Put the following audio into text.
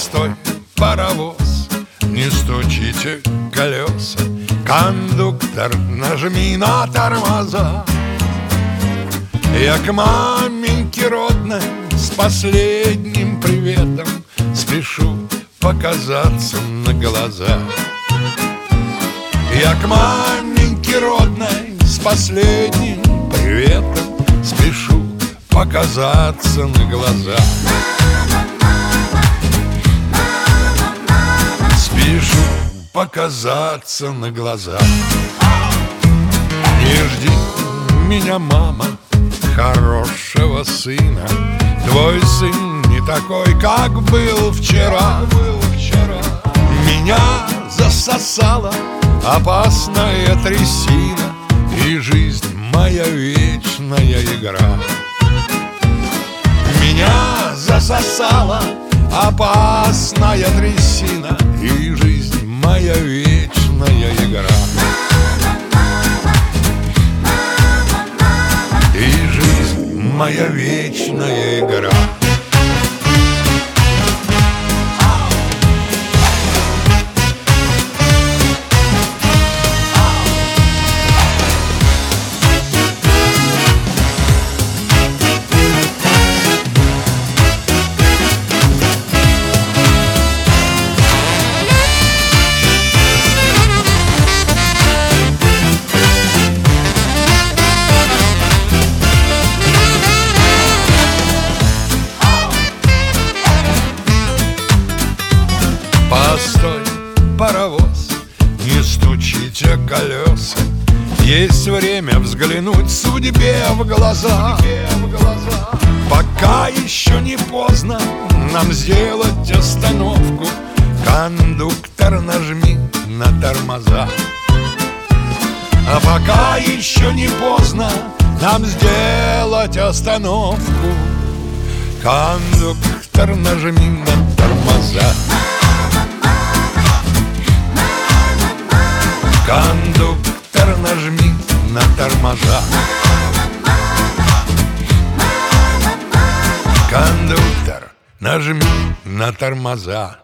Постой, паровоз, не стучите колеса Кондуктор, нажми на тормоза. Я к маменьке родной с последним приветом Спешу показаться на глаза. Я к маменьке родной с последним приветом Спешу показаться на глаза показаться на глаза Не жди меня, мама, хорошего сына. Твой сын не такой, как был вчера. Меня засосала опасная трясина И жизнь моя вечная игра. Меня засосала опасная трясина И жизнь моя вечная игра паровоз, не стучите колеса. Есть время взглянуть судьбе в глаза. Пока еще не поздно нам сделать остановку. Кондуктор, нажми на тормоза. А пока еще не поздно нам сделать остановку. Кондуктор, нажми на тормоза Кондуктор, нажми на тормоза Кондуктор, нажми на тормоза